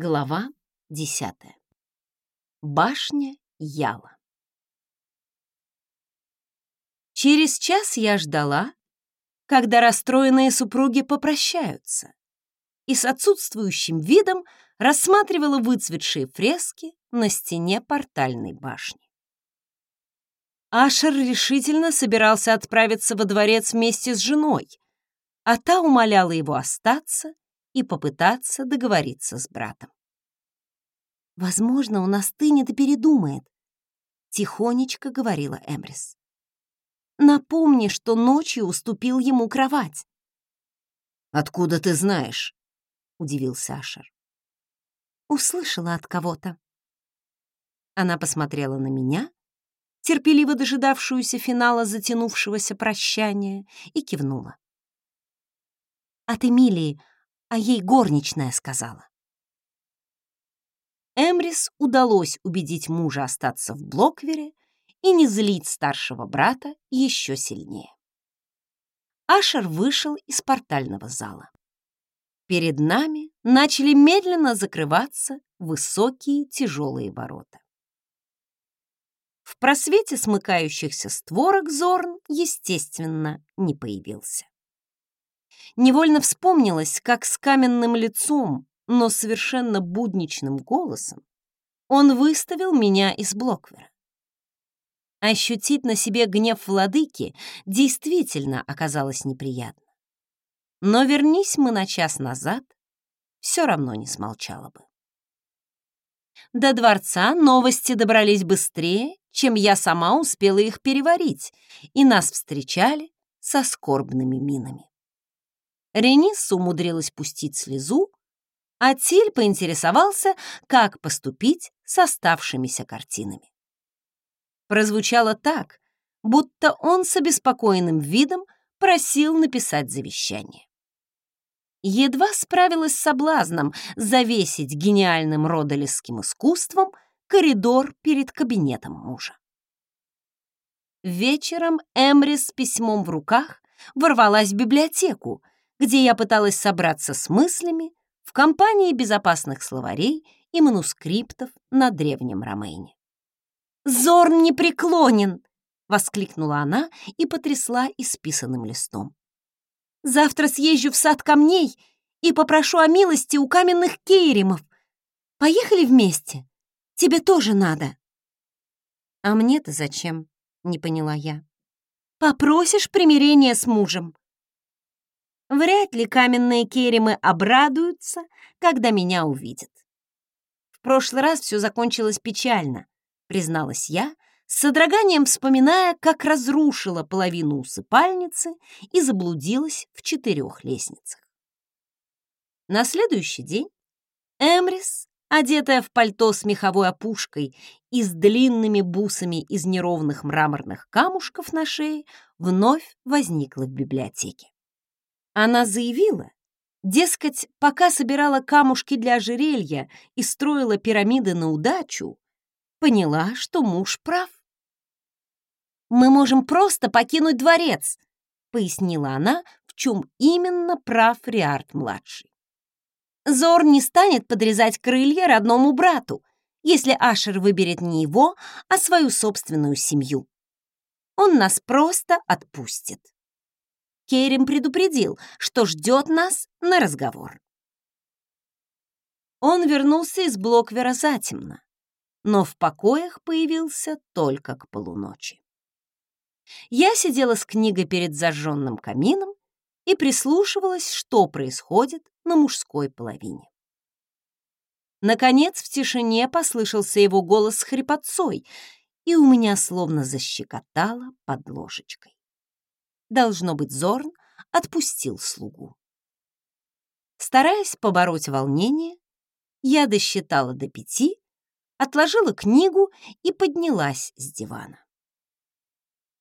Глава десятая. Башня Яла. Через час я ждала, когда расстроенные супруги попрощаются, и с отсутствующим видом рассматривала выцветшие фрески на стене портальной башни. Ашер решительно собирался отправиться во дворец вместе с женой, а та умоляла его остаться и попытаться договориться с братом. «Возможно, он остынет и передумает», — тихонечко говорила Эмрис. «Напомни, что ночью уступил ему кровать». «Откуда ты знаешь?» — удивился Ашер. «Услышала от кого-то». Она посмотрела на меня, терпеливо дожидавшуюся финала затянувшегося прощания, и кивнула. «От Эмилии а ей горничная сказала. Эмрис удалось убедить мужа остаться в Блоквере и не злить старшего брата еще сильнее. Ашер вышел из портального зала. Перед нами начали медленно закрываться высокие тяжелые ворота. В просвете смыкающихся створок Зорн, естественно, не появился невольно вспомнилось, как с каменным лицом, но совершенно будничным голосом он выставил меня из Блоквера. Ощутить на себе гнев владыки действительно оказалось неприятно. Но вернись мы на час назад, все равно не смолчала бы. До дворца новости добрались быстрее, чем я сама успела их переварить, и нас встречали со скорбными минами. Ренис умудрилась пустить слезу, а Тиль поинтересовался, как поступить с оставшимися картинами. Прозвучало так, будто он с обеспокоенным видом просил написать завещание. Едва справилась с соблазном завесить гениальным родолесским искусством коридор перед кабинетом мужа. Вечером Эмри с письмом в руках ворвалась в библиотеку, где я пыталась собраться с мыслями в компании безопасных словарей и манускриптов на древнем Ромейне. «Зорн не преклонен!» — воскликнула она и потрясла исписанным листом. «Завтра съезжу в сад камней и попрошу о милости у каменных кейримов. Поехали вместе? Тебе тоже надо». «А мне-то зачем?» — не поняла я. «Попросишь примирения с мужем. Вряд ли каменные керемы обрадуются, когда меня увидят. В прошлый раз все закончилось печально, призналась я, с содроганием вспоминая, как разрушила половину усыпальницы и заблудилась в четырех лестницах. На следующий день Эмрис, одетая в пальто с меховой опушкой и с длинными бусами из неровных мраморных камушков на шее, вновь возникла в библиотеке. Она заявила, дескать, пока собирала камушки для ожерелья и строила пирамиды на удачу, поняла, что муж прав. «Мы можем просто покинуть дворец», — пояснила она, в чем именно прав Риард-младший. Зор не станет подрезать крылья родному брату, если Ашер выберет не его, а свою собственную семью. Он нас просто отпустит. Керем предупредил, что ждет нас на разговор. Он вернулся из Блоквера затемно, но в покоях появился только к полуночи. Я сидела с книгой перед зажженным камином и прислушивалась, что происходит на мужской половине. Наконец в тишине послышался его голос с хрипотцой, и у меня словно защекотало под ложечкой. Должно быть, Зорн отпустил слугу. Стараясь побороть волнение, я досчитала до пяти, отложила книгу и поднялась с дивана.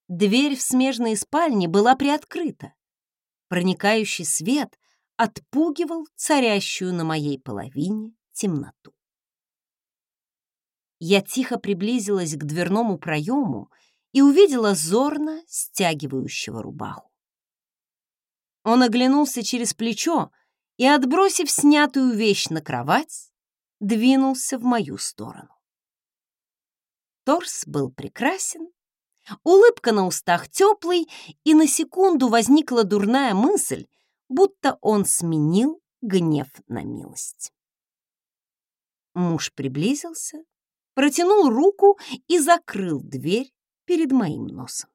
Дверь в смежные спальни была приоткрыта. Проникающий свет отпугивал царящую на моей половине темноту. Я тихо приблизилась к дверному проему и увидела зорно стягивающего рубаху. Он оглянулся через плечо и, отбросив снятую вещь на кровать, двинулся в мою сторону. Торс был прекрасен, улыбка на устах теплый, и на секунду возникла дурная мысль, будто он сменил гнев на милость. Муж приблизился, протянул руку и закрыл дверь перед моим носом.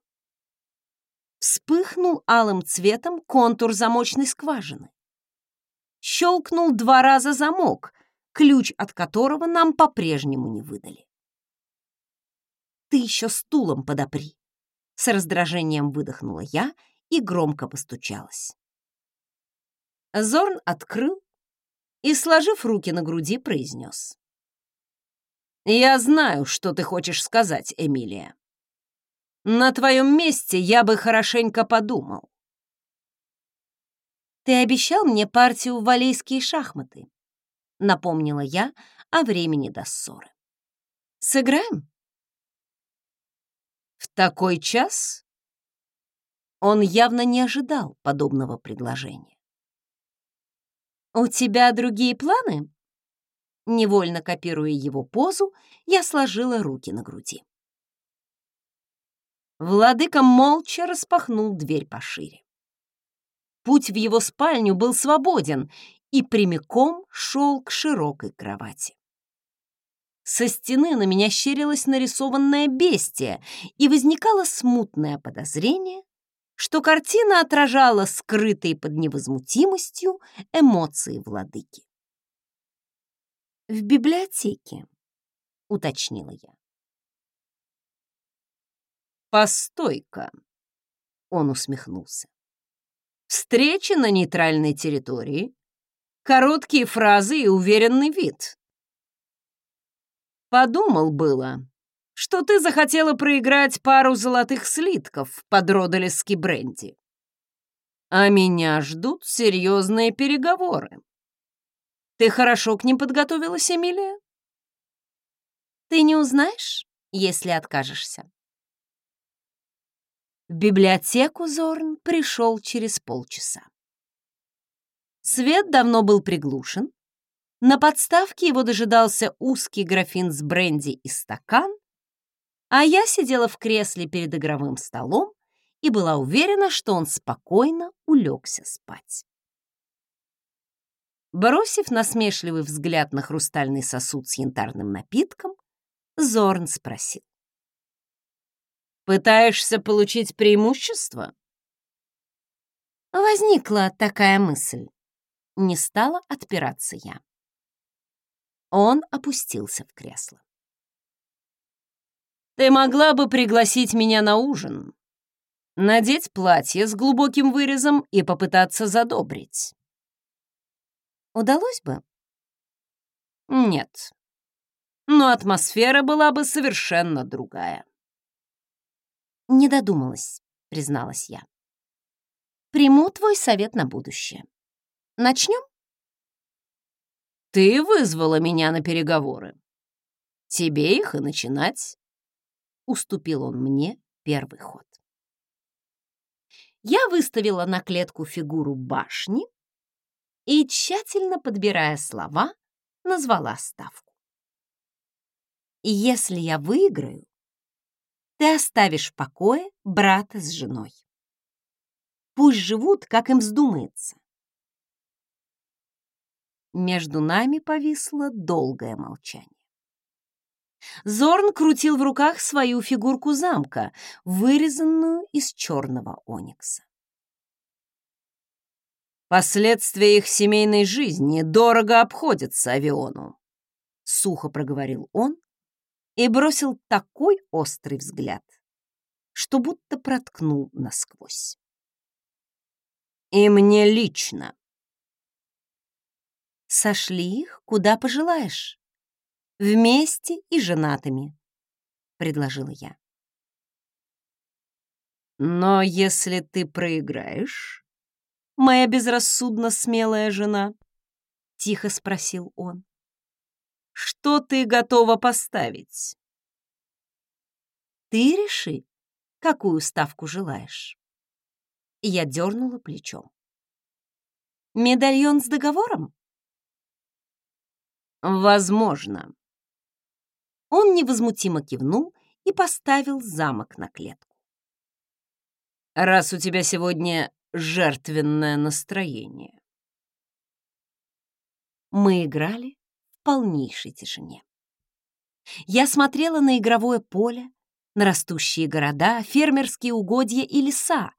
Вспыхнул алым цветом контур замочной скважины. Щелкнул два раза замок, ключ от которого нам по-прежнему не выдали. «Ты еще стулом подопри!» С раздражением выдохнула я и громко постучалась. Зорн открыл и, сложив руки на груди, произнес. «Я знаю, что ты хочешь сказать, Эмилия. На твоем месте я бы хорошенько подумал». «Ты обещал мне партию в валейские шахматы», — напомнила я о времени до ссоры. «Сыграем?» В такой час он явно не ожидал подобного предложения. «У тебя другие планы?» Невольно копируя его позу, я сложила руки на груди. Владыка молча распахнул дверь пошире. Путь в его спальню был свободен и прямиком шел к широкой кровати. Со стены на меня щерилось нарисованное бестие, и возникало смутное подозрение, что картина отражала скрытые под невозмутимостью эмоции владыки. «В библиотеке», — уточнила я. «Постой-ка», — он усмехнулся. «Встреча на нейтральной территории, короткие фразы и уверенный вид. Подумал было, что ты захотела проиграть пару золотых слитков под Родолески бренди. А меня ждут серьезные переговоры. Ты хорошо к ним подготовилась, Эмилия? Ты не узнаешь, если откажешься. В библиотеку Зорн пришел через полчаса. Свет давно был приглушен, на подставке его дожидался узкий графин с бренди и стакан, а я сидела в кресле перед игровым столом и была уверена, что он спокойно улегся спать. Бросив насмешливый взгляд на хрустальный сосуд с янтарным напитком, Зорн спросил. «Пытаешься получить преимущество?» Возникла такая мысль. Не стала отпираться я. Он опустился в кресло. «Ты могла бы пригласить меня на ужин, надеть платье с глубоким вырезом и попытаться задобрить». «Удалось бы?» «Нет. Но атмосфера была бы совершенно другая». «Не додумалась», — призналась я. «Приму твой совет на будущее. Начнем?» Ты вызвала меня на переговоры. Тебе их и начинать. Уступил он мне первый ход. Я выставила на клетку фигуру башни и, тщательно подбирая слова, назвала ставку. «Если я выиграю, ты оставишь в покое брата с женой. Пусть живут, как им вздумается. Между нами повисло долгое молчание. Зорн крутил в руках свою фигурку замка, вырезанную из черного оникса. «Последствия их семейной жизни дорого обходятся авиону», — сухо проговорил он и бросил такой острый взгляд, что будто проткнул насквозь. «И мне лично сошли их куда пожелаешь. Вместе и женатыми, — предложила я. Но если ты проиграешь, моя безрассудно смелая жена, — тихо спросил он, — что ты готова поставить? Ты реши, какую ставку желаешь. Я дернула плечом. Медальон с договором? Возможно. Он невозмутимо кивнул и поставил замок на клетку. Раз у тебя сегодня жертвенное настроение. Мы играли полнейшей тишине. Я смотрела на игровое поле, на растущие города, фермерские угодья и леса.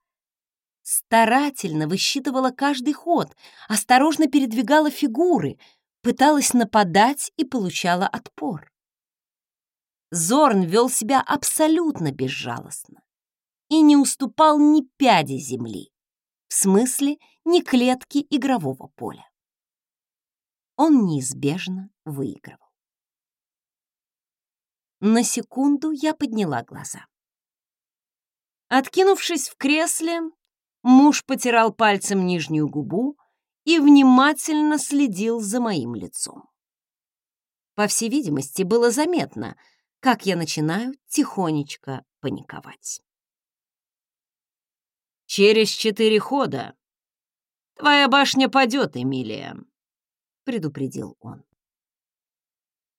Старательно высчитывала каждый ход, осторожно передвигала фигуры, пыталась нападать и получала отпор. Зорн вел себя абсолютно безжалостно и не уступал ни пяди земли, в смысле ни клетки игрового поля. Он неизбежно выигрывал. На секунду я подняла глаза. Откинувшись в кресле, муж потирал пальцем нижнюю губу и внимательно следил за моим лицом. По всей видимости, было заметно, как я начинаю тихонечко паниковать. «Через четыре хода твоя башня падет, Эмилия», — предупредил он.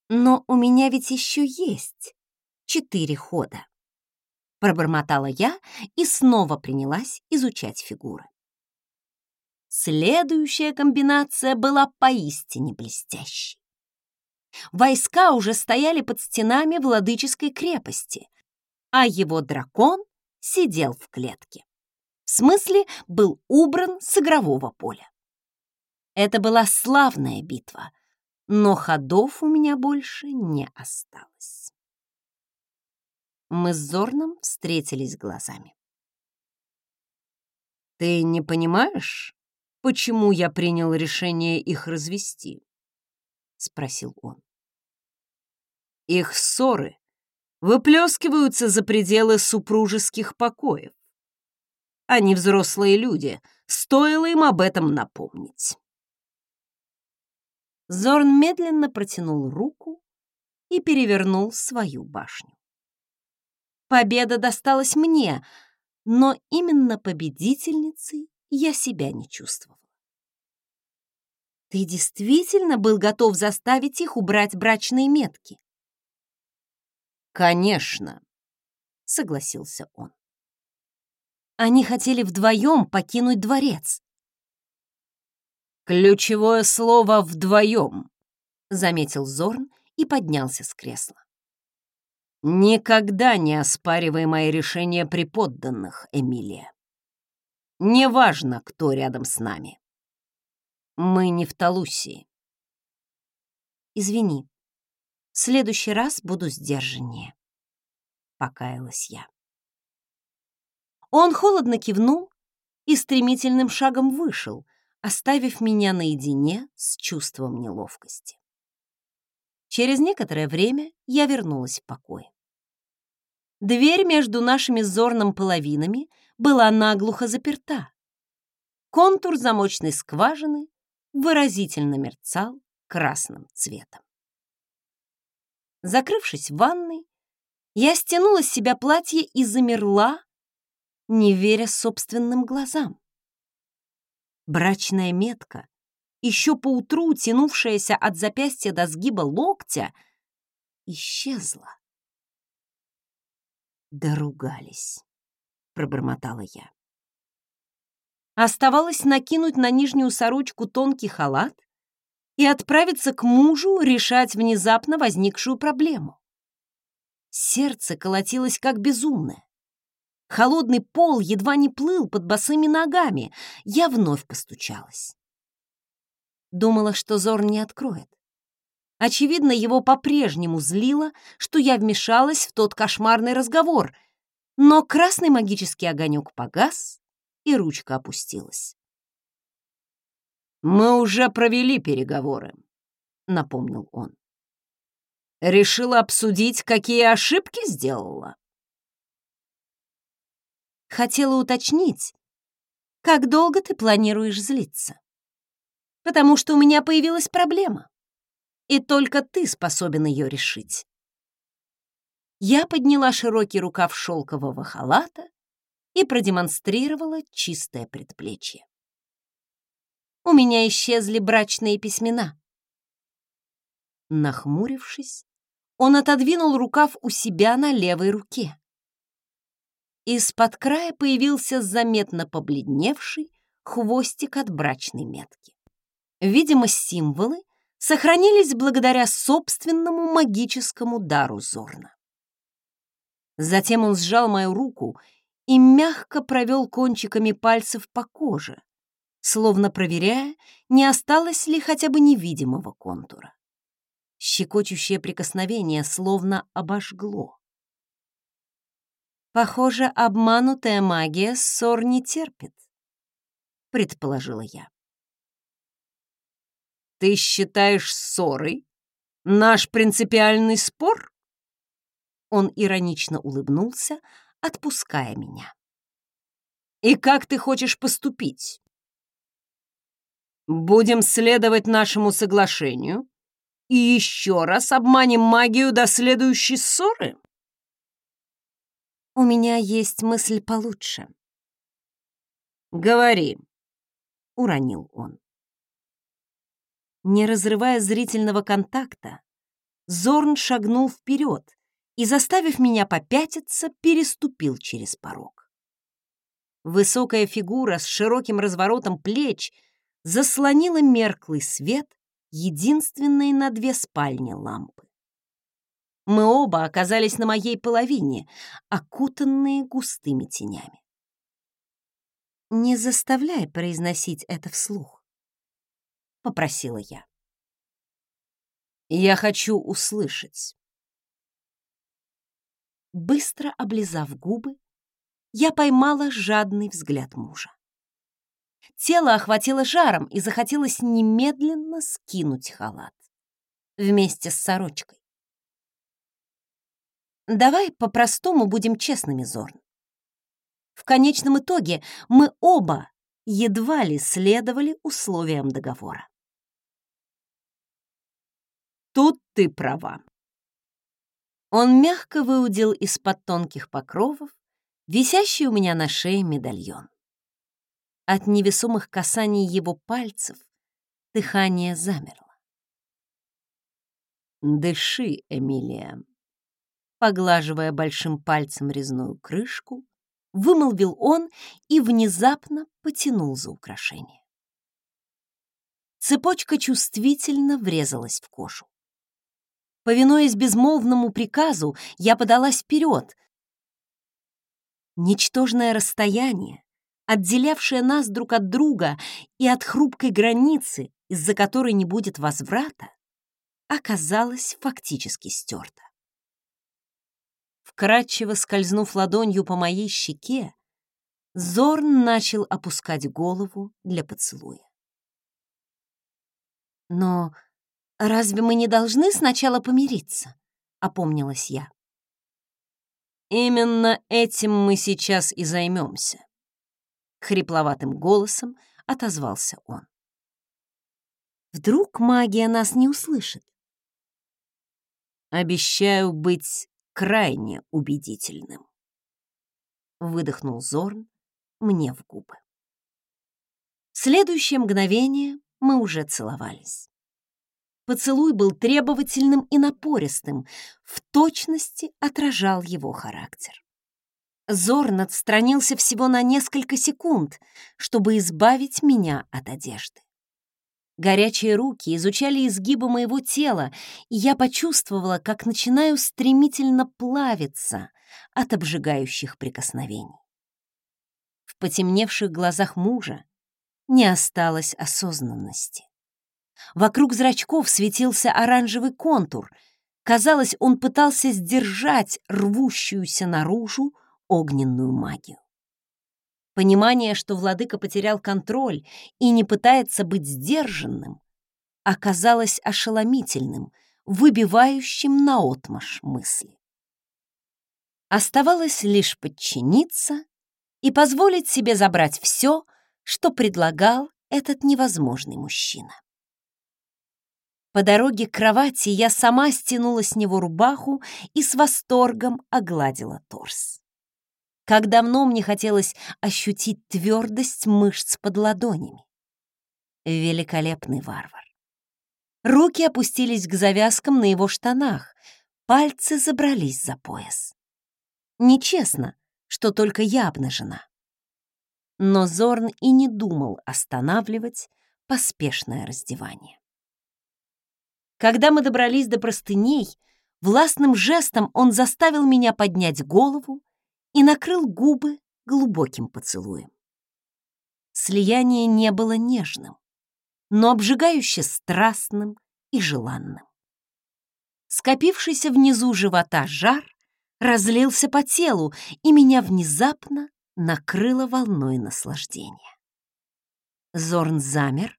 Но у меня ведь еще есть четыре хода. Пробормотала я и снова принялась изучать фигуры. Следующая комбинация была поистине блестящей. Войска уже стояли под стенами владыческой крепости, а его дракон сидел в клетке. В смысле, был убран с игрового поля. Это была славная битва — но ходов у меня больше не осталось. Мы с Зорном встретились глазами. «Ты не понимаешь, почему я принял решение их развести?» — спросил он. «Их ссоры выплескиваются за пределы супружеских покоев. Они взрослые люди, стоило им об этом напомнить». Зорн медленно протянул руку и перевернул свою башню. Победа досталась мне, но именно победительницей я себя не чувствовала. Ты действительно был готов заставить их убрать брачные метки? Конечно, согласился он. Они хотели вдвоем покинуть дворец. «Ключевое слово «вдвоем», — заметил Зорн и поднялся с кресла. «Никогда не оспаривай мои решения при подданных, Эмилия. Неважно, кто рядом с нами. Мы не в Талусии». «Извини, в следующий раз буду сдержаннее», — покаялась я. Он холодно кивнул и стремительным шагом вышел, оставив меня наедине с чувством неловкости. Через некоторое время я вернулась в покой. Дверь между нашими зорным половинами была наглухо заперта. Контур замочной скважины выразительно мерцал красным цветом. Закрывшись в ванной, я стянула с себя платье и замерла, не веря собственным глазам. Брачная метка, еще поутру тянувшаяся от запястья до сгиба локтя, исчезла. «Доругались», — пробормотала я. Оставалось накинуть на нижнюю сорочку тонкий халат и отправиться к мужу решать внезапно возникшую проблему. Сердце колотилось как безумное. Холодный пол едва не плыл под босыми ногами. Я вновь постучалась. Думала, что Зор не откроет. Очевидно, его по-прежнему злило, что я вмешалась в тот кошмарный разговор, но красный магический огонек погас, и ручка опустилась. «Мы уже провели переговоры», — напомнил он. «Решила обсудить, какие ошибки сделала?» Хотела уточнить, как долго ты планируешь злиться? Потому что у меня появилась проблема, и только ты способен ее решить. Я подняла широкий рукав шелкового халата и продемонстрировала чистое предплечье. У меня исчезли брачные письмена. Нахмурившись, он отодвинул рукав у себя на левой руке. Из-под края появился заметно побледневший хвостик от брачной метки. Видимо, символы сохранились благодаря собственному магическому дару Зорна. Затем он сжал мою руку и мягко провел кончиками пальцев по коже, словно проверяя, не осталось ли хотя бы невидимого контура. Щекочущее прикосновение словно обожгло. «Похоже, обманутая магия ссор не терпит», — предположила я. «Ты считаешь ссорой наш принципиальный спор?» Он иронично улыбнулся, отпуская меня. «И как ты хочешь поступить?» «Будем следовать нашему соглашению и еще раз обманем магию до следующей ссоры?» «У меня есть мысль получше». «Говори», — уронил он. Не разрывая зрительного контакта, Зорн шагнул вперед и, заставив меня попятиться, переступил через порог. Высокая фигура с широким разворотом плеч заслонила мерклый свет единственной на две спальни лампы. Мы оба оказались на моей половине, окутанные густыми тенями. «Не заставляй произносить это вслух», — попросила я. «Я хочу услышать». Быстро облизав губы, я поймала жадный взгляд мужа. Тело охватило жаром и захотелось немедленно скинуть халат. Вместе с сорочкой. Давай по-простому будем честными, Зорн. В конечном итоге мы оба едва ли следовали условиям договора. Тут ты права. Он мягко выудил из-под тонких покровов висящий у меня на шее медальон. От невесомых касаний его пальцев дыхание замерло. «Дыши, Эмилия», поглаживая большим пальцем резную крышку, вымолвил он и внезапно потянул за украшение. Цепочка чувствительно врезалась в кожу. Повинуясь безмолвному приказу, я подалась вперед. Ничтожное расстояние, отделявшее нас друг от друга и от хрупкой границы, из-за которой не будет возврата, оказалось фактически стерто. Вкрадчиво скользнув ладонью по моей щеке, Зорн начал опускать голову для поцелуя. «Но разве мы не должны сначала помириться?» — опомнилась я. «Именно этим мы сейчас и займемся», — хрипловатым голосом отозвался он. «Вдруг магия нас не услышит?» «Обещаю быть крайне убедительным. Выдохнул Зорн мне в губы. В следующее мгновение мы уже целовались. Поцелуй был требовательным и напористым, в точности отражал его характер. Зорн отстранился всего на несколько секунд, чтобы избавить меня от одежды. Горячие руки изучали изгибы моего тела, и я почувствовала, как начинаю стремительно плавиться от обжигающих прикосновений. В потемневших глазах мужа не осталось осознанности. Вокруг зрачков светился оранжевый контур. Казалось, он пытался сдержать рвущуюся наружу огненную магию. Понимание, что владыка потерял контроль и не пытается быть сдержанным, оказалось ошеломительным, выбивающим наотмашь мысли. Оставалось лишь подчиниться и позволить себе забрать все, что предлагал этот невозможный мужчина. По дороге к кровати я сама стянула с него рубаху и с восторгом огладила торс. Как давно мне хотелось ощутить твердость мышц под ладонями. Великолепный варвар. Руки опустились к завязкам на его штанах, пальцы забрались за пояс. Нечестно, что только я обнажена. Но Зорн и не думал останавливать поспешное раздевание. Когда мы добрались до простыней, властным жестом он заставил меня поднять голову и накрыл губы глубоким поцелуем. Слияние не было нежным, но обжигающе страстным и желанным. Скопившийся внизу живота жар разлился по телу, и меня внезапно накрыло волной наслаждения. Зорн замер,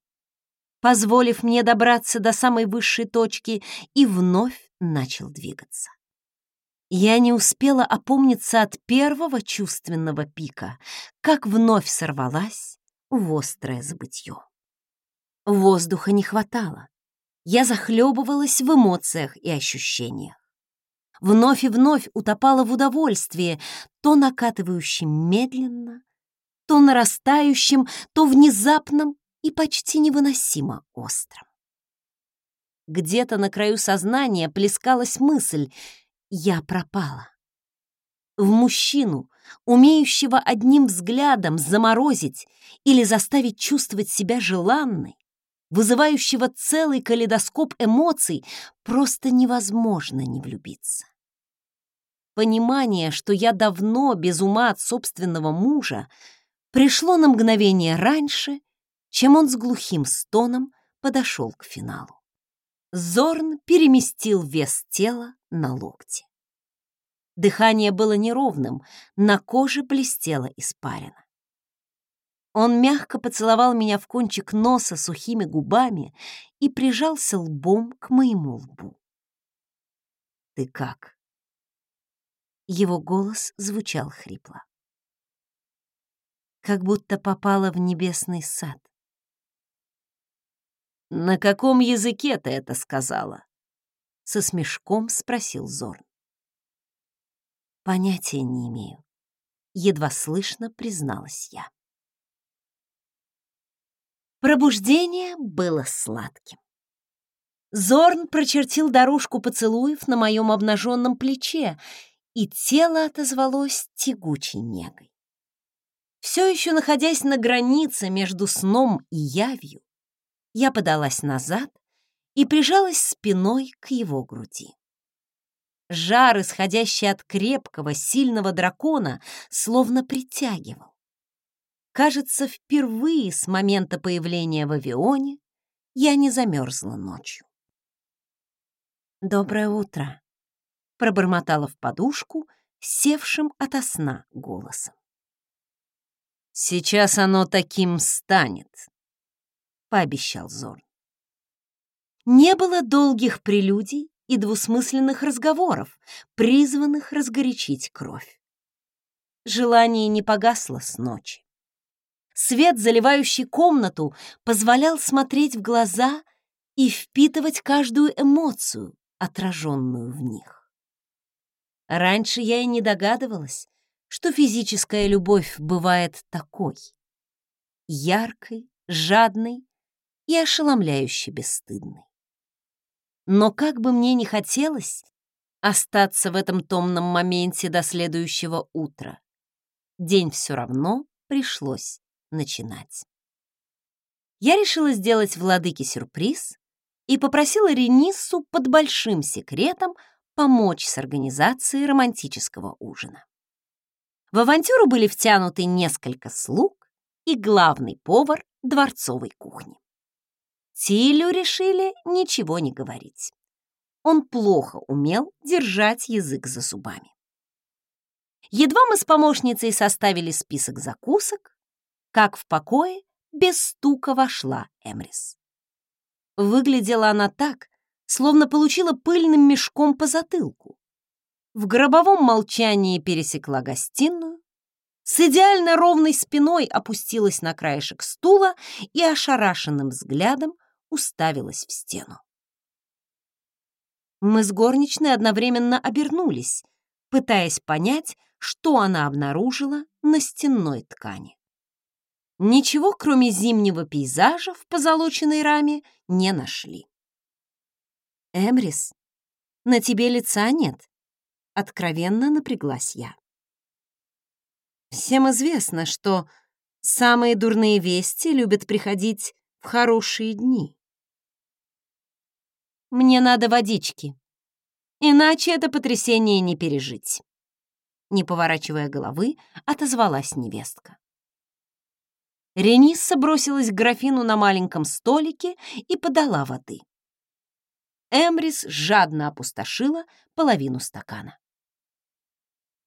позволив мне добраться до самой высшей точки, и вновь начал двигаться. Я не успела опомниться от первого чувственного пика, как вновь сорвалась в острое забытье. Воздуха не хватало. Я захлебывалась в эмоциях и ощущениях. Вновь и вновь утопала в удовольствии, то накатывающем медленно, то нарастающим, то внезапном и почти невыносимо острым. Где-то на краю сознания плескалась мысль «Я пропала». В мужчину, умеющего одним взглядом заморозить или заставить чувствовать себя желанной, вызывающего целый калейдоскоп эмоций, просто невозможно не влюбиться. Понимание, что я давно без ума от собственного мужа, пришло на мгновение раньше, чем он с глухим стоном подошел к финалу. Зорн переместил вес тела на локти. Дыхание было неровным, на коже блестела испарина. Он мягко поцеловал меня в кончик носа сухими губами и прижался лбом к моему лбу. «Ты как?» Его голос звучал хрипло. Как будто попала в небесный сад. «На каком языке ты это сказала?» Со смешком спросил Зорн. «Понятия не имею», — едва слышно призналась я. Пробуждение было сладким. Зорн прочертил дорожку поцелуев на моем обнаженном плече, и тело отозвалось тягучей негой. Все еще находясь на границе между сном и явью, я подалась назад и прижалась спиной к его груди. Жар, исходящий от крепкого, сильного дракона, словно притягивал. Кажется, впервые с момента появления в авионе я не замерзла ночью. «Доброе утро», — пробормотала в подушку, севшим ото сна голосом. «Сейчас оно таким станет», — пообещал Зорн. Не было долгих прелюдий и двусмысленных разговоров, призванных разгорячить кровь. Желание не погасло с ночи. Свет, заливающий комнату, позволял смотреть в глаза и впитывать каждую эмоцию, отраженную в них. Раньше я и не догадывалась, что физическая любовь бывает такой. Яркой, жадной и ошеломляюще бесстыдной. Но как бы мне ни хотелось остаться в этом томном моменте до следующего утра, день все равно пришлось начинать. Я решила сделать владыке сюрприз и попросила Рениссу под большим секретом помочь с организацией романтического ужина. В авантюру были втянуты несколько слуг и главный повар дворцовой кухни. Тилю решили ничего не говорить. Он плохо умел держать язык за зубами. Едва мы с помощницей составили список закусок, как в покое без стука вошла Эмрис. Выглядела она так, словно получила пыльным мешком по затылку. В гробовом молчании пересекла гостиную, с идеально ровной спиной опустилась на краешек стула и ошарашенным взглядом уставилась в стену. Мы с горничной одновременно обернулись, пытаясь понять, что она обнаружила на стенной ткани. Ничего, кроме зимнего пейзажа в позолоченной раме, не нашли. Эмрис, на тебе лица нет. Откровенно напряглась я. Всем известно, что самые дурные вести любят приходить в хорошие дни. Мне надо водички, иначе это потрясение не пережить. Не поворачивая головы, отозвалась невестка. Ренисса бросилась к графину на маленьком столике и подала воды. Эмрис жадно опустошила половину стакана.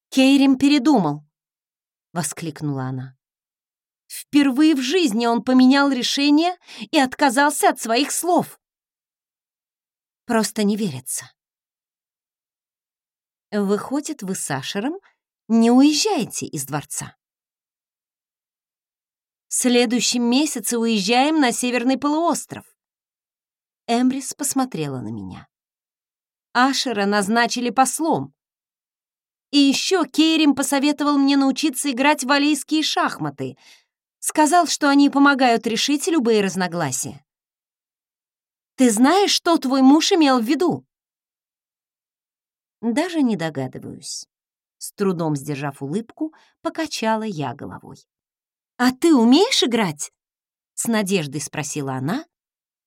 «Кейрим передумал!» — воскликнула она. «Впервые в жизни он поменял решение и отказался от своих слов. Просто не верится». «Выходит, вы с Ашером не уезжаете из дворца?» «В следующем месяце уезжаем на Северный полуостров. Эмрис посмотрела на меня. Ашера назначили послом. И еще Кейрим посоветовал мне научиться играть в валийские шахматы. Сказал, что они помогают решить любые разногласия. Ты знаешь, что твой муж имел в виду? Даже не догадываюсь. С трудом сдержав улыбку, покачала я головой. «А ты умеешь играть?» С надеждой спросила она,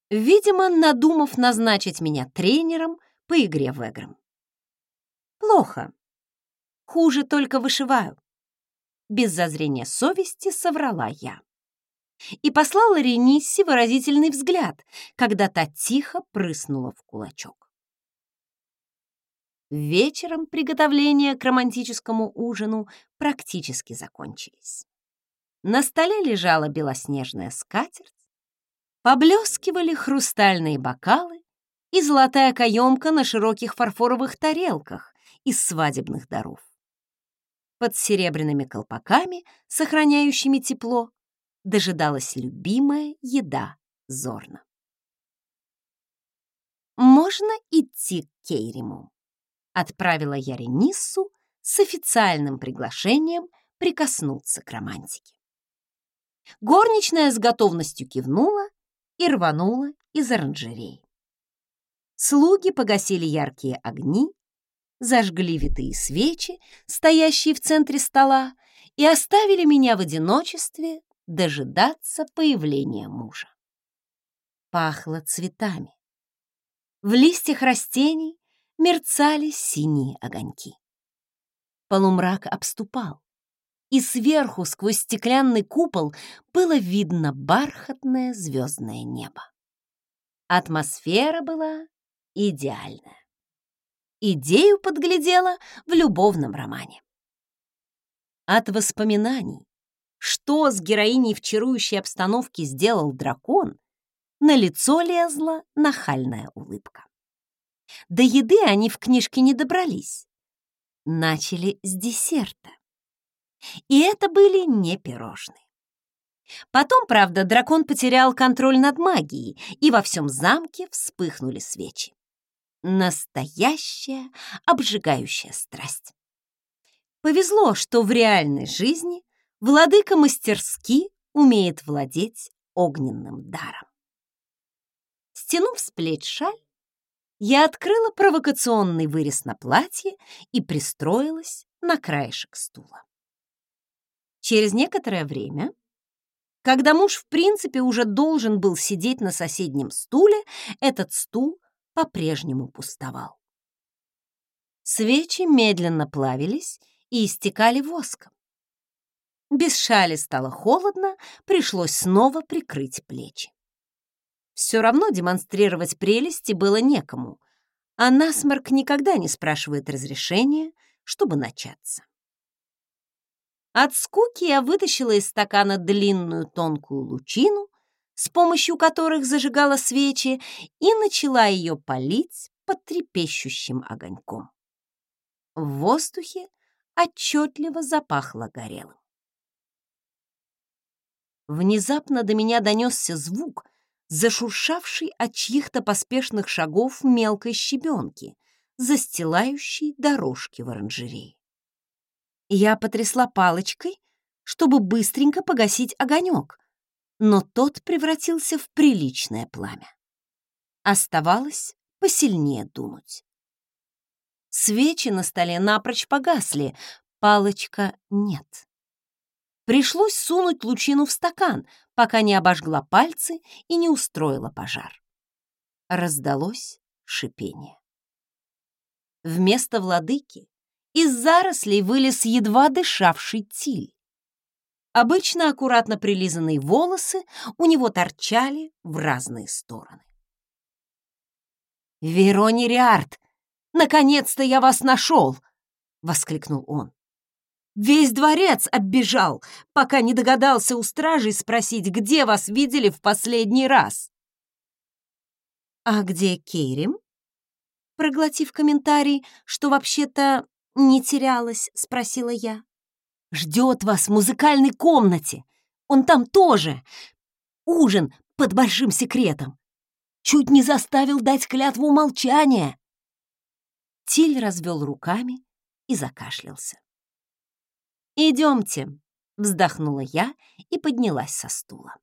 видимо, надумав назначить меня тренером по игре в Эграм. Плохо. Хуже только вышиваю. Без зазрения совести соврала я. И послала Ренисси выразительный взгляд, когда та тихо прыснула в кулачок. Вечером приготовления к романтическому ужину практически закончились. На столе лежала белоснежная скатерть, Поблескивали хрустальные бокалы и золотая каемка на широких фарфоровых тарелках из свадебных даров. Под серебряными колпаками, сохраняющими тепло, дожидалась любимая еда Зорна. «Можно идти к Кейриму?» — отправила я Рениссу с официальным приглашением прикоснуться к романтике. Горничная с готовностью кивнула и рванула из оранжерей. Слуги погасили яркие огни, зажгли витые свечи, стоящие в центре стола, и оставили меня в одиночестве дожидаться появления мужа. Пахло цветами. В листьях растений мерцали синие огоньки. Полумрак обступал и сверху, сквозь стеклянный купол, было видно бархатное звездное небо. Атмосфера была идеальная. Идею подглядела в любовном романе. От воспоминаний, что с героиней в чарующей обстановке сделал дракон, на лицо лезла нахальная улыбка. До еды они в книжке не добрались. Начали с десерта. И это были не пирожные. Потом, правда, дракон потерял контроль над магией, и во всем замке вспыхнули свечи. Настоящая обжигающая страсть. Повезло, что в реальной жизни владыка мастерски умеет владеть огненным даром. Стянув с плеч шаль, я открыла провокационный вырез на платье и пристроилась на краешек стула. Через некоторое время, когда муж в принципе уже должен был сидеть на соседнем стуле, этот стул по-прежнему пустовал. Свечи медленно плавились и истекали воском. Без шали стало холодно, пришлось снова прикрыть плечи. Все равно демонстрировать прелести было некому, а насморк никогда не спрашивает разрешения, чтобы начаться. От скуки я вытащила из стакана длинную тонкую лучину, с помощью которых зажигала свечи, и начала ее полить под трепещущим огоньком. В воздухе отчетливо запахло горелым. Внезапно до меня донесся звук, зашуршавший от чьих-то поспешных шагов мелкой щебенки, застилающей дорожки в оранжерее. Я потрясла палочкой, чтобы быстренько погасить огонек, но тот превратился в приличное пламя. Оставалось посильнее дунуть. Свечи на столе напрочь погасли, палочка нет. Пришлось сунуть лучину в стакан, пока не обожгла пальцы и не устроила пожар. Раздалось шипение. Вместо владыки из зарослей вылез едва дышавший Тиль. Обычно аккуратно прилизанные волосы у него торчали в разные стороны. «Верони Риарт, наконец-то я вас нашел!» — воскликнул он. «Весь дворец оббежал, пока не догадался у стражей спросить, где вас видели в последний раз». «А где Керим?» Проглотив комментарий, что вообще-то не терялась, спросила я. Ждет вас в музыкальной комнате. Он там тоже. Ужин под большим секретом. Чуть не заставил дать клятву молчания. Тиль развел руками и закашлялся. «Идемте», — вздохнула я и поднялась со стула.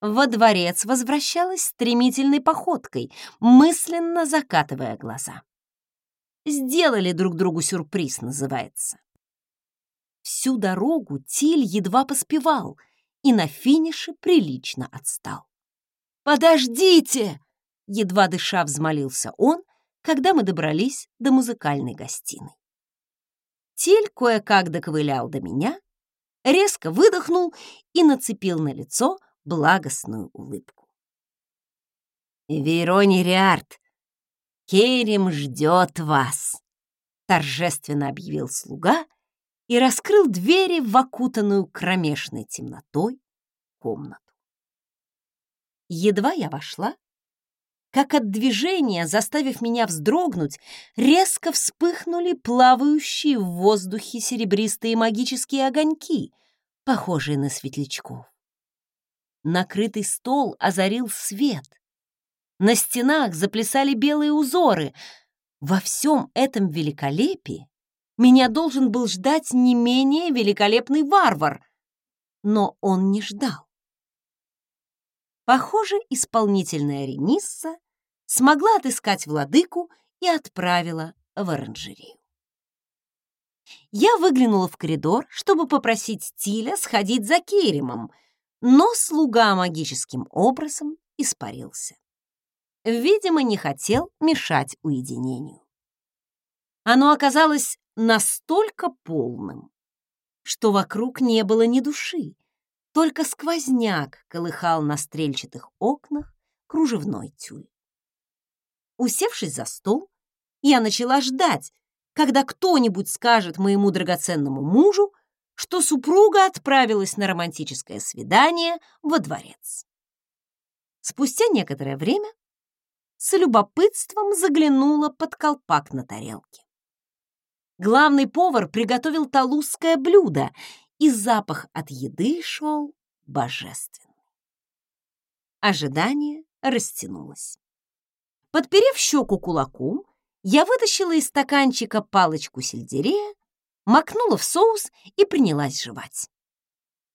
Во дворец возвращалась стремительной походкой, мысленно закатывая глаза. Сделали друг другу сюрприз, называется. Всю дорогу Тиль едва поспевал и на финише прилично отстал. «Подождите!» — едва дыша взмолился он, когда мы добрались до музыкальной гостиной. Тиль кое-как доковылял до меня, резко выдохнул и нацепил на лицо благостную улыбку. «Верони Риарт, Керим ждет вас!» — торжественно объявил слуга и раскрыл двери в окутанную кромешной темнотой комнату. Едва я вошла, как от движения, заставив меня вздрогнуть, резко вспыхнули плавающие в воздухе серебристые магические огоньки, похожие на светлячков. Накрытый стол озарил свет. На стенах заплясали белые узоры. Во всем этом великолепии меня должен был ждать не менее великолепный варвар, но он не ждал. Похоже, исполнительная Ренисса смогла отыскать владыку и отправила в оранжерею. Я выглянула в коридор, чтобы попросить Тиля сходить за Керемом, но слуга магическим образом испарился. Видимо, не хотел мешать уединению. Оно оказалось настолько полным, что вокруг не было ни души, только сквозняк колыхал на стрельчатых окнах кружевной тюль. Усевшись за стол, я начала ждать, когда кто-нибудь скажет моему драгоценному мужу, что супруга отправилась на романтическое свидание во дворец. Спустя некоторое время с любопытством заглянула под колпак на тарелке. Главный повар приготовил талузское блюдо, и запах от еды шел божественный. Ожидание растянулось. Подперев щеку кулаком, я вытащила из стаканчика палочку сельдерея, макнула в соус и принялась жевать.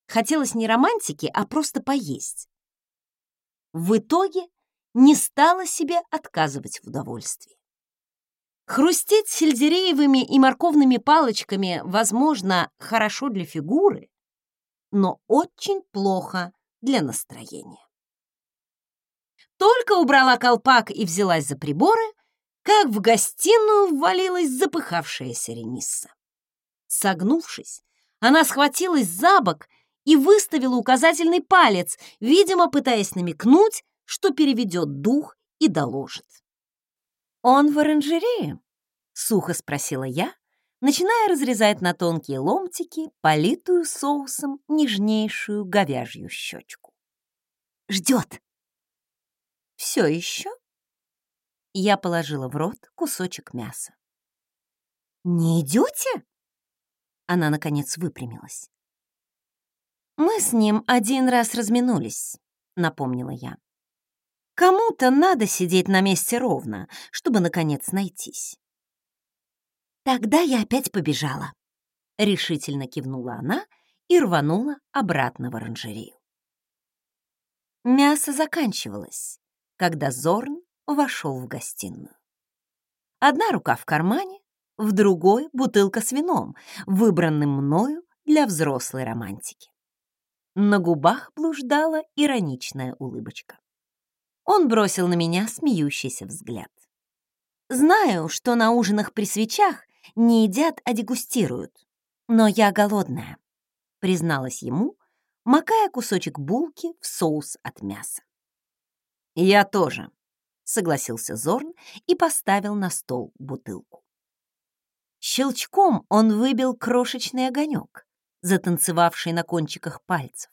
Хотелось не романтики, а просто поесть. В итоге не стала себе отказывать в удовольствии. Хрустеть сельдереевыми и морковными палочками, возможно, хорошо для фигуры, но очень плохо для настроения. Только убрала колпак и взялась за приборы, как в гостиную ввалилась запыхавшаяся Ренисса. Согнувшись, она схватилась за бок и выставила указательный палец, видимо, пытаясь намекнуть, что переведет дух и доложит. «Он в оранжерее?» — сухо спросила я, начиная разрезать на тонкие ломтики политую соусом нежнейшую говяжью щечку. «Ждет!» «Все еще?» Я положила в рот кусочек мяса. «Не идете?» Она, наконец, выпрямилась. «Мы с ним один раз разминулись», — напомнила я. Кому-то надо сидеть на месте ровно, чтобы, наконец, найтись. Тогда я опять побежала. Решительно кивнула она и рванула обратно в оранжерею. Мясо заканчивалось, когда Зорн вошел в гостиную. Одна рука в кармане, в другой — бутылка с вином, выбранным мною для взрослой романтики. На губах блуждала ироничная улыбочка. Он бросил на меня смеющийся взгляд. Знаю, что на ужинах при свечах не едят, а дегустируют. Но я голодная, призналась ему, макая кусочек булки в соус от мяса. «Я тоже», — согласился Зорн и поставил на стол бутылку. Щелчком он выбил крошечный огонек, затанцевавший на кончиках пальцев,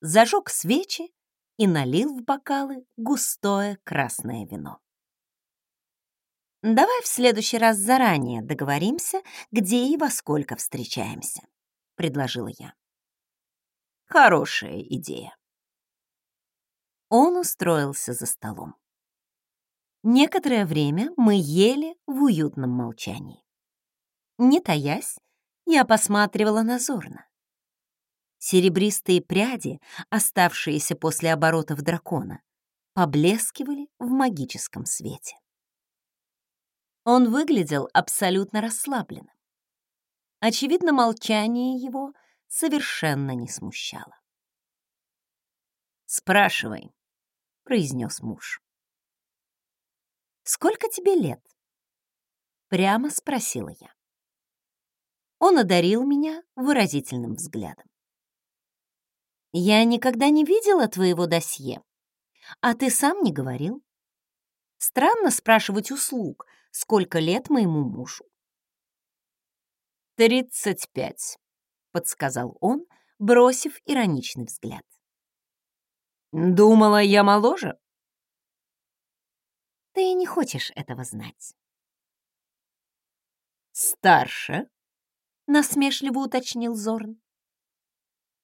зажег свечи и налил в бокалы густое красное вино. «Давай в следующий раз заранее договоримся, где и во сколько встречаемся», — предложила я. «Хорошая идея». Он устроился за столом. Некоторое время мы ели в уютном молчании. Не таясь, я посматривала на. Серебристые пряди, оставшиеся после оборотов дракона, поблескивали в магическом свете. Он выглядел абсолютно расслабленным. Очевидно, молчание его совершенно не смущало. «Спрашивай», — произнес муж. «Сколько тебе лет?» — прямо спросила я. Он одарил меня выразительным взглядом. «Я никогда не видела твоего досье, а ты сам не говорил. Странно спрашивать услуг, сколько лет моему мужу. «Тридцать пять», — подсказал он, бросив ироничный взгляд. «Думала, я моложе?» «Ты не хочешь этого знать». «Старше?» — насмешливо уточнил Зорн.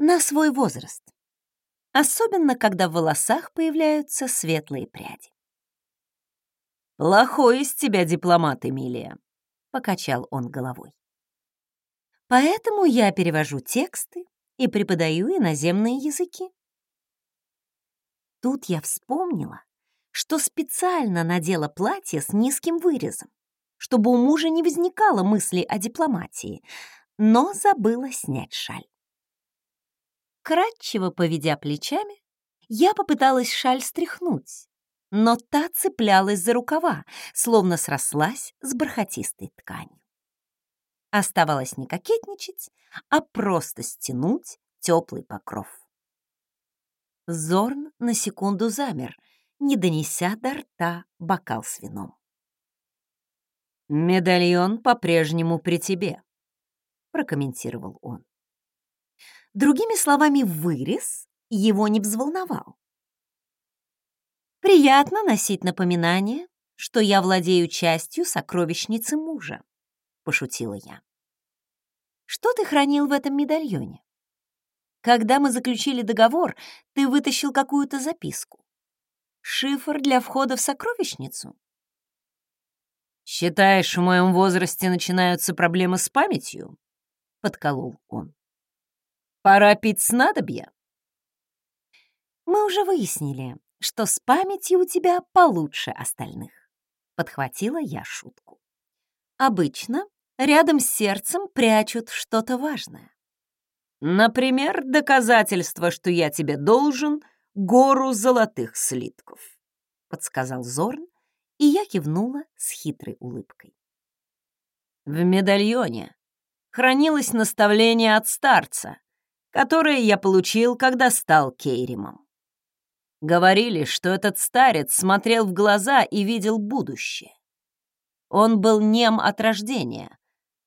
«На свой возраст. Особенно, когда в волосах появляются светлые пряди. «Плохой из тебя дипломат, Эмилия», — покачал он головой. «Поэтому я перевожу тексты и преподаю иноземные языки». Тут я вспомнила, что специально надела платье с низким вырезом, чтобы у мужа не возникало мысли о дипломатии, но забыла снять шаль. Кратчево поведя плечами, я попыталась шаль стряхнуть, но та цеплялась за рукава, словно срослась с бархатистой тканью. Оставалось не кокетничать, а просто стянуть теплый покров. Зорн на секунду замер, не донеся до рта бокал с вином. «Медальон по-прежнему при тебе», — прокомментировал он. Другими словами, вырез его не взволновал. Приятно носить напоминание, что я владею частью сокровищницы мужа, пошутила я. Что ты хранил в этом медальоне? Когда мы заключили договор, ты вытащил какую-то записку. Шифр для входа в сокровищницу? «Считаешь, в моем возрасте начинаются проблемы с памятью?» — подколол он. «Пора пить снадобья?» Мы уже выяснили, что с памятью у тебя получше остальных. Подхватила я шутку. Обычно рядом с сердцем прячут что-то важное. Например, доказательство, что я тебе должен гору золотых слитков, подсказал Зорн, и я кивнула с хитрой улыбкой. В медальоне хранилось наставление от старца, которое я получил, когда стал Кейримом. Говорили, что этот старец смотрел в глаза и видел будущее. Он был нем от рождения.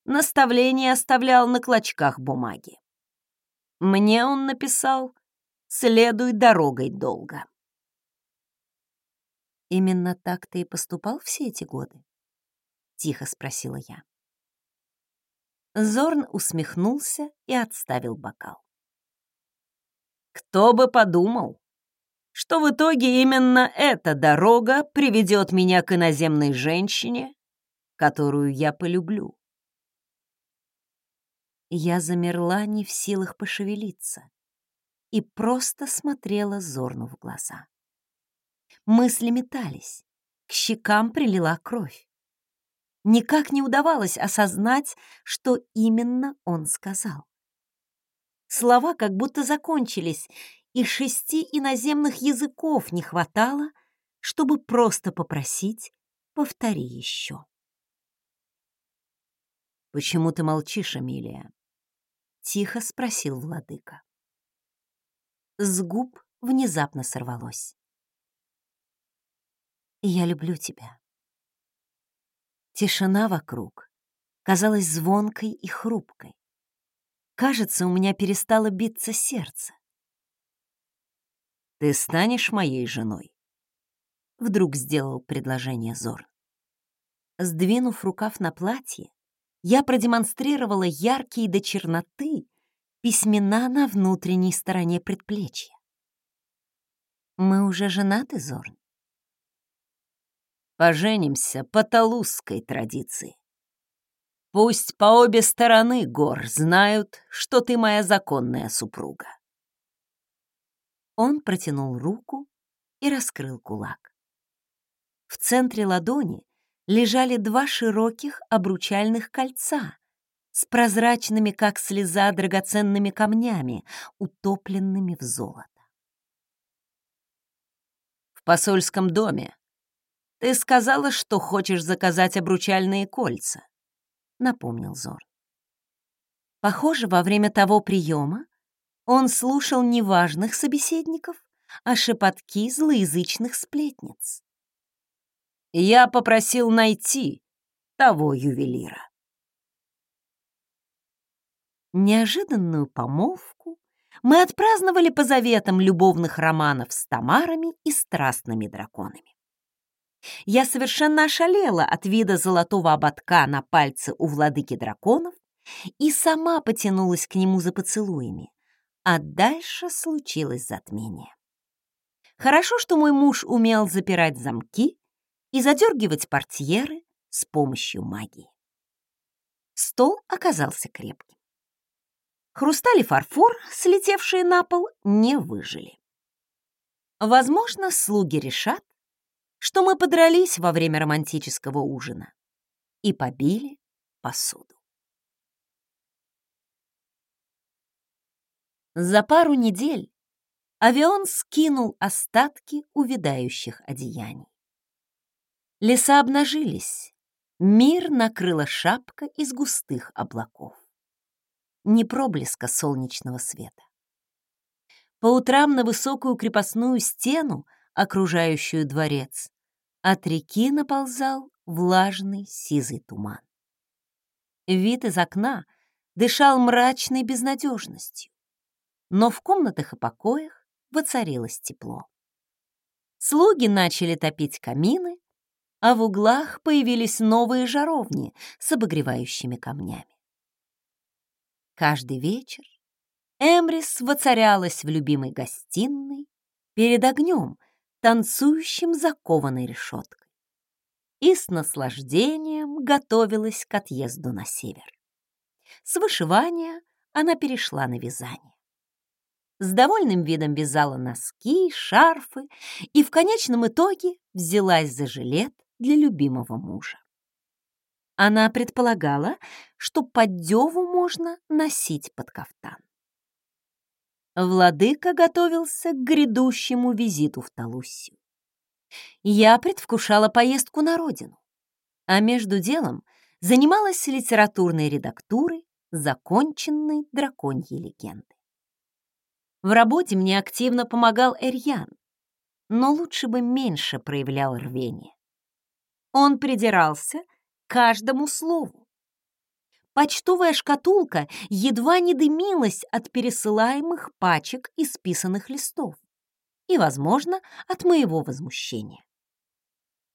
Наставление оставлял на клочках бумаги. Мне он написал «Следуй дорогой долго». «Именно так ты и поступал все эти годы?» — тихо спросила я. Зорн усмехнулся и отставил бокал. «Кто бы подумал, что в итоге именно эта дорога приведет меня к иноземной женщине, которую я полюблю. Я замерла не в силах пошевелиться и просто смотрела Зорну в глаза. Мысли метались, К щекам прилила кровь. Никак не удавалось осознать, что именно он сказал. Слова как будто закончились, и шести иноземных языков не хватало, чтобы просто попросить «повтори еще». «Почему ты молчишь, Эмилия?» — тихо спросил владыка. С губ внезапно сорвалось. «Я люблю тебя». Тишина вокруг казалась звонкой и хрупкой. Кажется, у меня перестало биться сердце. «Ты станешь моей женой?» Вдруг сделал предложение Зор. Сдвинув рукав на платье, я продемонстрировала яркие до черноты письмена на внутренней стороне предплечья. «Мы уже женаты, Зорн?» «Поженимся по талузской традиции. Пусть по обе стороны гор знают, что ты моя законная супруга». Он протянул руку и раскрыл кулак. В центре ладони лежали два широких обручальных кольца с прозрачными, как слеза, драгоценными камнями, утопленными в золото. «В посольском доме ты сказала, что хочешь заказать обручальные кольца», — напомнил Зор. Похоже, во время того приема он слушал не важных собеседников, а шепотки злоязычных сплетниц я попросил найти того ювелира. Неожиданную помолвку мы отпраздновали по заветам любовных романов с Тамарами и страстными драконами. Я совершенно ошалела от вида золотого ободка на пальце у владыки драконов и сама потянулась к нему за поцелуями, а дальше случилось затмение. Хорошо, что мой муж умел запирать замки и задергивать портьеры с помощью магии. Стол оказался крепким. Хрусталь и фарфор, слетевшие на пол, не выжили. Возможно, слуги решат, что мы подрались во время романтического ужина и побили посуду. За пару недель авион скинул остатки увядающих одеяний. Леса обнажились. Мир накрыла шапка из густых облаков. Не проблеска солнечного света. По утрам на высокую крепостную стену, окружающую дворец, от реки наползал влажный сизый туман. Вид из окна дышал мрачной безнадежностью, но в комнатах и покоях воцарилось тепло. Слуги начали топить камины, а в углах появились новые жаровни с обогревающими камнями. Каждый вечер Эмрис воцарялась в любимой гостиной перед огнем, танцующим закованной решеткой, и с наслаждением готовилась к отъезду на север. С вышивания она перешла на вязание. С довольным видом вязала носки, шарфы и в конечном итоге взялась за жилет для любимого мужа. Она предполагала, что поддеву можно носить под кафтан. Владыка готовился к грядущему визиту в Талуссию. Я предвкушала поездку на родину, а между делом занималась литературной редактурой законченной драконьей легенды. В работе мне активно помогал Эрьян, но лучше бы меньше проявлял рвение. Он придирался к каждому слову. Почтовая шкатулка едва не дымилась от пересылаемых пачек и списанных листов и, возможно, от моего возмущения.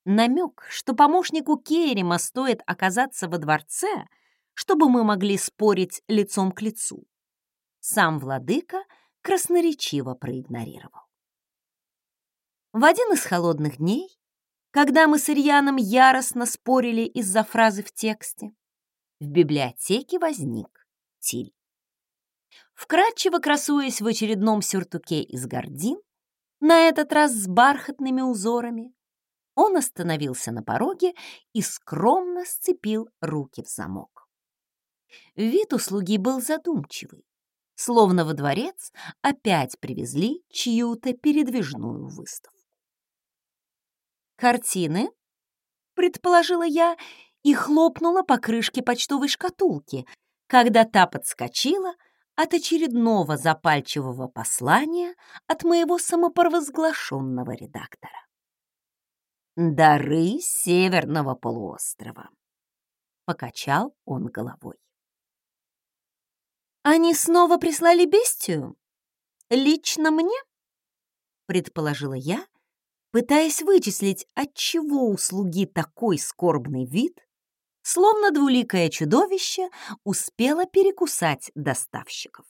Намек, что помощнику Керрима стоит оказаться во дворце, чтобы мы могли спорить лицом к лицу, сам владыка красноречиво проигнорировал. В один из холодных дней когда мы с Ирьяном яростно спорили из-за фразы в тексте, в библиотеке возник Тиль. Вкратчиво красуясь в очередном сюртуке из гордин, на этот раз с бархатными узорами, Он остановился на пороге и скромно сцепил руки в замок. Вид у слуги был задумчивый, словно во дворец опять привезли чью-то передвижную выставку. «Картины?» — предположила я и хлопнула по крышке почтовой шкатулки, когда та подскочила от очередного запальчивого послания от моего самопровозглашенного редактора. «Дары Северного полуострова», — покачал он головой. «Они снова прислали бестию? Лично мне?» — предположила я, пытаясь вычислить, отчего у слуги такой скорбный вид, словно двуликое чудовище успело перекусать доставщиков.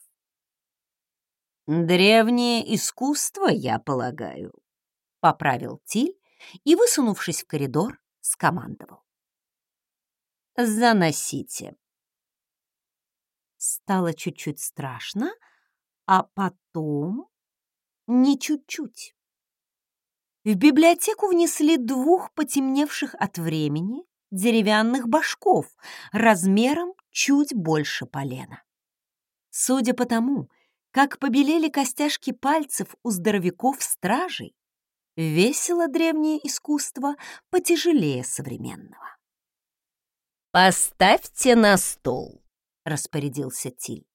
«Древнее искусство, я полагаю», — поправил Тиль и, высунувшись в коридор, скомандовал. «Заносите». Стало чуть-чуть страшно, а потом не чуть-чуть. В библиотеку внесли двух потемневших от времени деревянных башков размером чуть больше полена. Судя по тому, как побелели костяшки пальцев у здоровяков-стражей, весело древнее искусство потяжелее современного. «Поставьте на стол», — распорядился Тиль.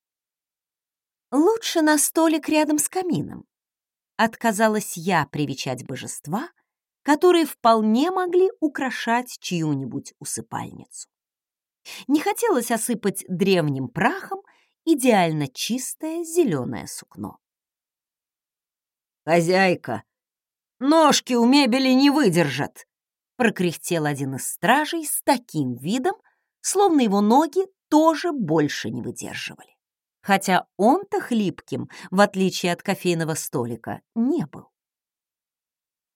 «Лучше на столик рядом с камином», — отказалась я привечать божества, которые вполне могли украшать чью-нибудь усыпальницу. Не хотелось осыпать древним прахом идеально чистое зеленое сукно. «Хозяйка, ножки у мебели не выдержат!» прокряхтел один из стражей с таким видом, словно его ноги тоже больше не выдерживали. Хотя он-то хлипким, в отличие от кофейного столика, не был.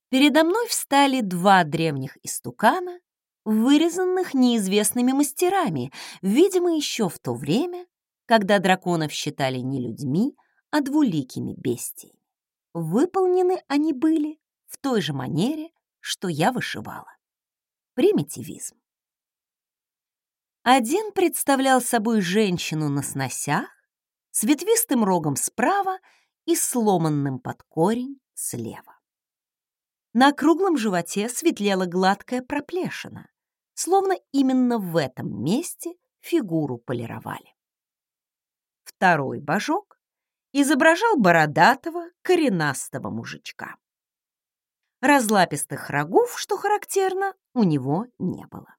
Передо мной встали два древних истукана, вырезанных неизвестными мастерами, видимо, еще в то время, когда драконов считали не людьми, а двуликими бестиями. Выполнены они были в той же манере, что я вышивала. Примитивизм. Один представлял собой женщину на сносях, с ветвистым рогом справа и сломанным под корень слева. На круглом животе светлела гладкая проплешина, словно именно в этом месте фигуру полировали. Второй божок изображал бородатого, коренастого мужичка. Разлапистых рогов, что характерно, у него не было.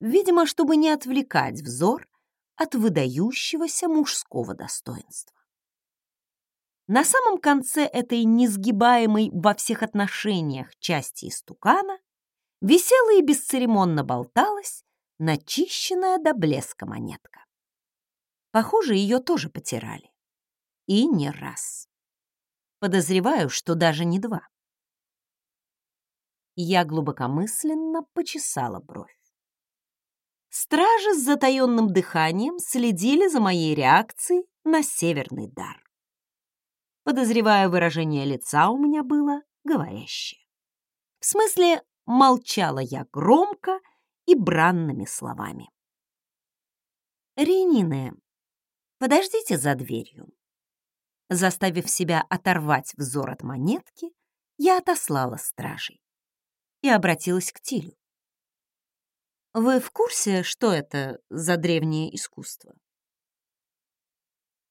Видимо, чтобы не отвлекать взор от выдающегося мужского достоинства. На самом конце этой несгибаемой во всех отношениях части истукана висела и бесцеремонно болталась начищенная до блеска монетка. Похоже, ее тоже потирали. И не раз. Подозреваю, что даже не два. Я глубокомысленно почесала бровь. Стражи с затаённым дыханием следили за моей реакцией на северный дар. Подозреваю, выражение лица у меня было говорящее. В смысле, молчала я громко и бранными словами. «Ренины, подождите за дверью». Заставив себя оторвать взор от монетки, я отослала стражей и обратилась к Тилю. «Вы в курсе, что это за древнее искусство?»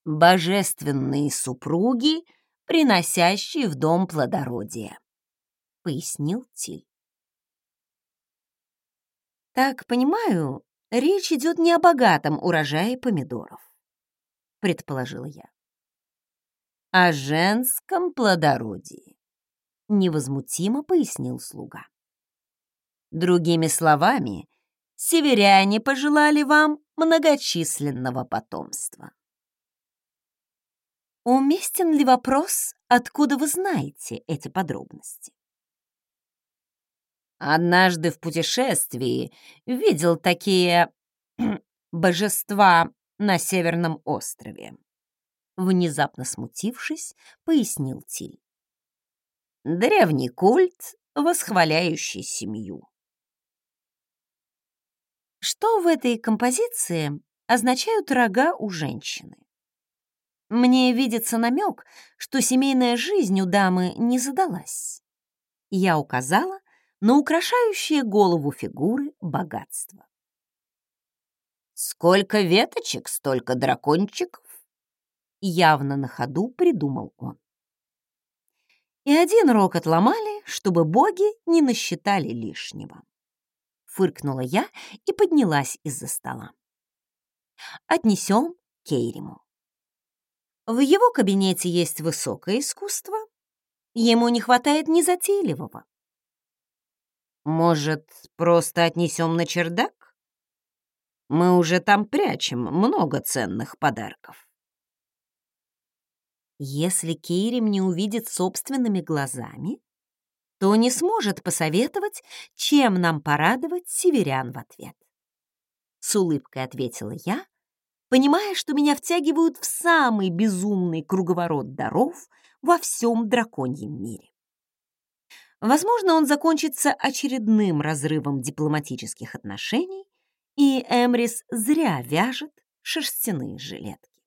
Божественные супруги, приносящие в дом плодородие», — пояснил Тиль. «Так, понимаю, речь идет не о богатом урожае помидоров», — предположила я. «О женском плодородии», — невозмутимо пояснил слуга. «Другими словами, северяне пожелали вам многочисленного потомства». Уместен ли вопрос, откуда вы знаете эти подробности? Однажды в путешествии видел такие божества на Северном острове. Внезапно смутившись, пояснил Тиль. Древний культ восхваляющий семью. Что в этой композиции означают рога у женщины? Мне видится намек, что семейная жизнь у дамы не задалась. Я указала на украшающие голову фигуры богатство. «Сколько веточек, столько дракончиков!» Явно на ходу придумал он. И один рог отломали, чтобы боги не насчитали лишнего. Фыркнула я и поднялась из-за стола. Отнесем Кейриму. В его кабинете есть высокое искусство. Ему не хватает незатейливого. Может, просто отнесем на чердак? Мы уже там прячем много ценных подарков. Если Кейрим не увидит собственными глазами, то не сможет посоветовать, чем нам порадовать северян в ответ. С улыбкой ответила я, понимая, что меня втягивают в самый безумный круговорот даров во всем драконьем мире. Возможно, он закончится очередным разрывом дипломатических отношений, и Эмрис зря вяжет шерстяные жилетки.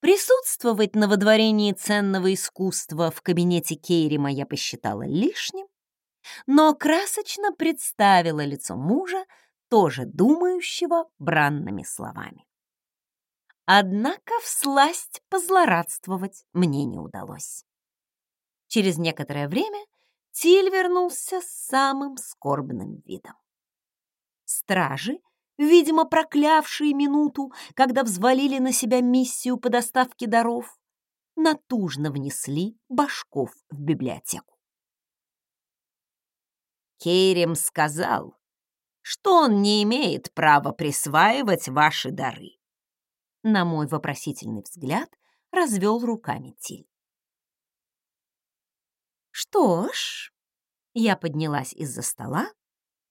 Присутствовать на водворении ценного искусства в кабинете Кейрима я посчитала лишним, но красочно представила лицо мужа, тоже думающего бранными словами. Однако всласть позлорадствовать мне не удалось. Через некоторое время Тиль вернулся с самым скорбным видом. Стражи, видимо, проклявшие минуту, когда взвалили на себя миссию по доставке даров, натужно внесли башков в библиотеку. Кейрем сказал, что он не имеет права присваивать ваши дары. На мой вопросительный взгляд развел руками Тиль. Что ж, я поднялась из-за стола,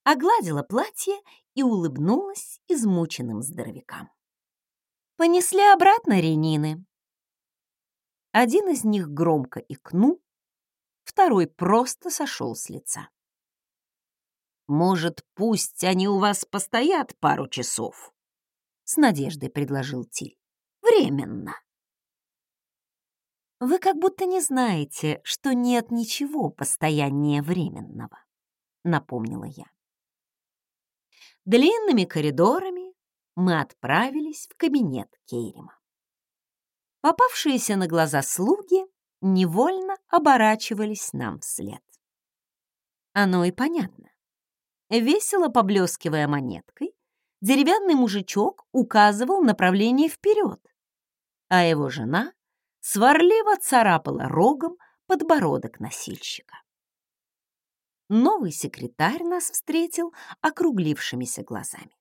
огладила платье и улыбнулась измученным здоровякам. Понесли обратно ренины. Один из них громко икнул, второй просто сошел с лица. «Может, пусть они у вас постоят пару часов?» — с надеждой предложил Тиль. «Временно». «Вы как будто не знаете, что нет ничего постояннее временного», — напомнила я. Длинными коридорами мы отправились в кабинет Кейрима. Попавшиеся на глаза слуги невольно оборачивались нам вслед. Оно и понятно. Весело поблескивая монеткой, деревянный мужичок указывал направление вперед, а его жена сварливо царапала рогом подбородок носильщика. Новый секретарь нас встретил округлившимися глазами.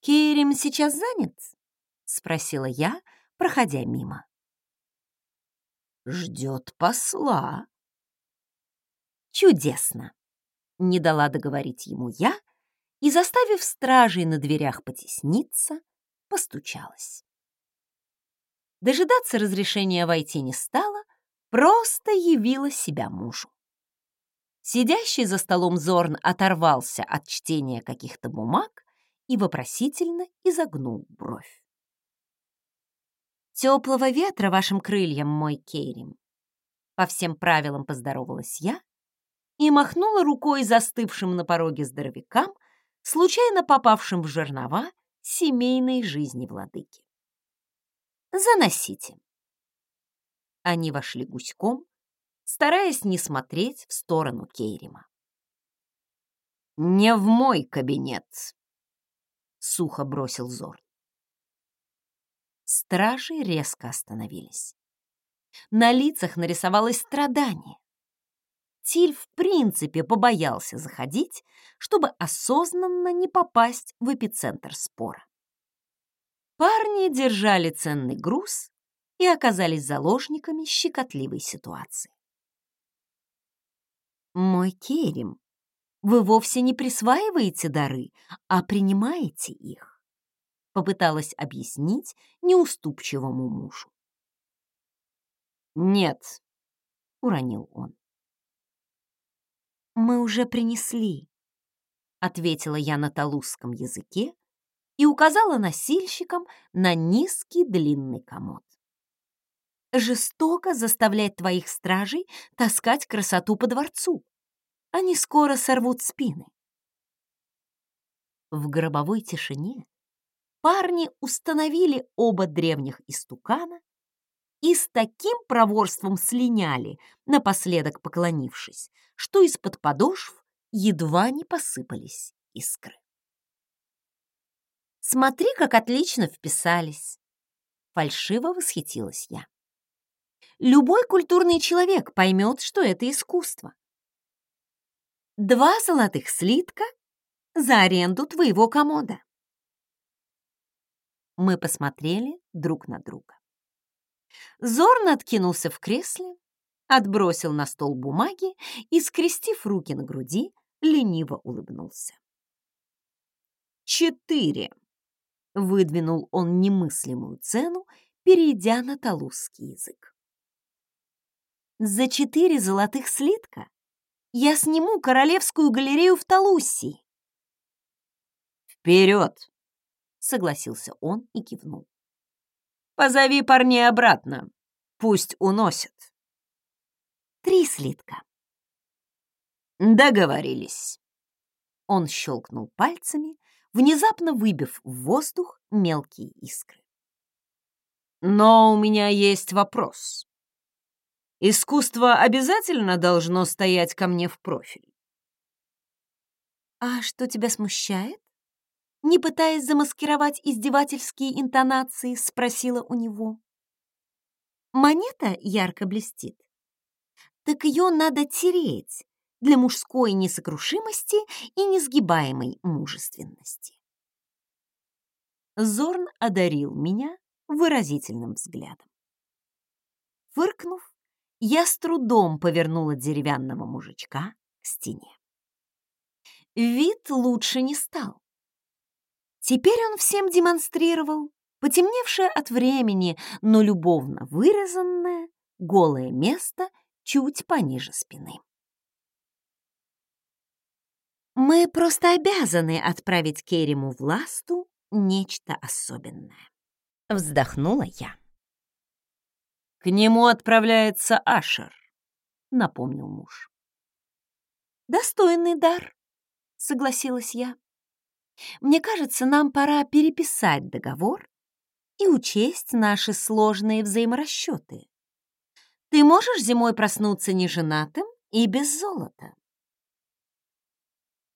«Керем сейчас занят?» — спросила я, проходя мимо. «Ждет посла». «Чудесно!» Не дала договорить ему я и, заставив стражей на дверях потесниться, постучалась. Дожидаться разрешения войти не стала, просто явила себя мужу. Сидящий за столом Зорн оторвался от чтения каких-то бумаг и вопросительно изогнул бровь. «Теплого ветра вашим крыльям, мой Кейрим!» По всем правилам поздоровалась я и махнула рукой застывшим на пороге здоровякам, случайно попавшим в жернова семейной жизни владыки. «Заносите». Они вошли гуськом, стараясь не смотреть в сторону Кейрима. «Не в мой кабинет», — сухо бросил Зор. Стражи резко остановились. На лицах нарисовалось страдание. Тиль в принципе побоялся заходить, чтобы осознанно не попасть в эпицентр спора. Парни держали ценный груз и оказались заложниками щекотливой ситуации. «Мой Керим, вы вовсе не присваиваете дары, а принимаете их», попыталась объяснить неуступчивому мужу. «Нет, — уронил он. «Мы уже принесли», — ответила я на талузском языке и указала носильщикам на низкий длинный комод. «Жестоко заставлять твоих стражей таскать красоту по дворцу. Они скоро сорвут спины». В гробовой тишине парни установили оба древних истукана и с таким проворством слиняли, напоследок поклонившись, что из-под подошв едва не посыпались искры. «Смотри, как отлично вписались!» Фальшиво восхитилась я. Любой культурный человек поймет, что это искусство. Два золотых слитка за аренду твоего комода. Мы посмотрели друг на друга. Зорн откинулся в кресле, отбросил на стол бумаги и, скрестив руки на груди, лениво улыбнулся. «Четыре!» — выдвинул он немыслимую цену, перейдя на талузский язык. «За четыре золотых слитка я сниму королевскую галерею в Талуссии!» «Вперед!» — согласился он и кивнул. Позови парней обратно. Пусть уносят. Три слитка. Договорились. Он щелкнул пальцами, внезапно выбив в воздух мелкие искры. Но у меня есть вопрос. Искусство обязательно должно стоять ко мне в профиль. А что тебя смущает? Не пытаясь замаскировать издевательские интонации, спросила у него. Монета ярко блестит. Так ее надо тереть для мужской несокрушимости и несгибаемой мужественности. Зорн одарил меня выразительным взглядом. Фыркнув, я с трудом повернула деревянного мужичка к стене. Вид лучше не стал. Теперь он всем демонстрировал потемневшее от времени, но любовно вырезанное голое место чуть пониже спины. Мы просто обязаны отправить Керему в ласту нечто особенное. Вздохнула я. К нему отправляется Ашер, напомнил муж. Достойный дар, согласилась я. Мне кажется, нам пора переписать договор и учесть наши сложные взаиморасчеты. Ты можешь зимой проснуться неженатым и без золота?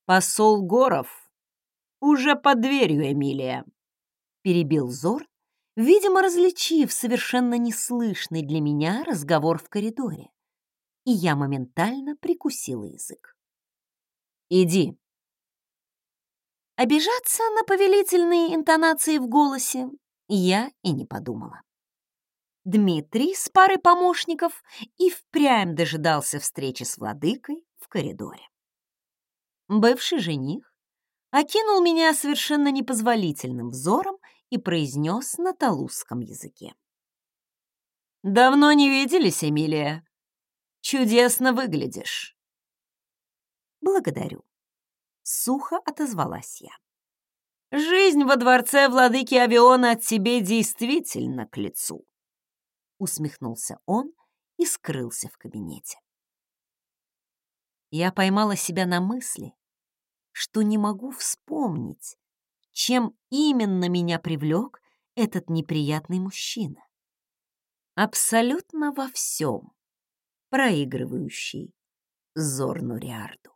Посол Горов уже под дверью, Эмилия, перебил Зор, видимо, различив совершенно неслышный для меня разговор в коридоре. И я моментально прикусила язык. Иди, Обижаться на повелительные интонации в голосе я и не подумала. Дмитрий с парой помощников и впрямь дожидался встречи с владыкой в коридоре. Бывший жених окинул меня совершенно непозволительным взором и произнес на талузском языке. «Давно не виделись, Эмилия. Чудесно выглядишь». «Благодарю», Сухо отозвалась я. «Жизнь во дворце владыки Авиона от тебе действительно к лицу», усмехнулся он и скрылся в кабинете. Я поймала себя на мысли, что не могу вспомнить, чем именно меня привлек этот неприятный мужчина. Абсолютно во всем проигрывающий Зорну Риарду.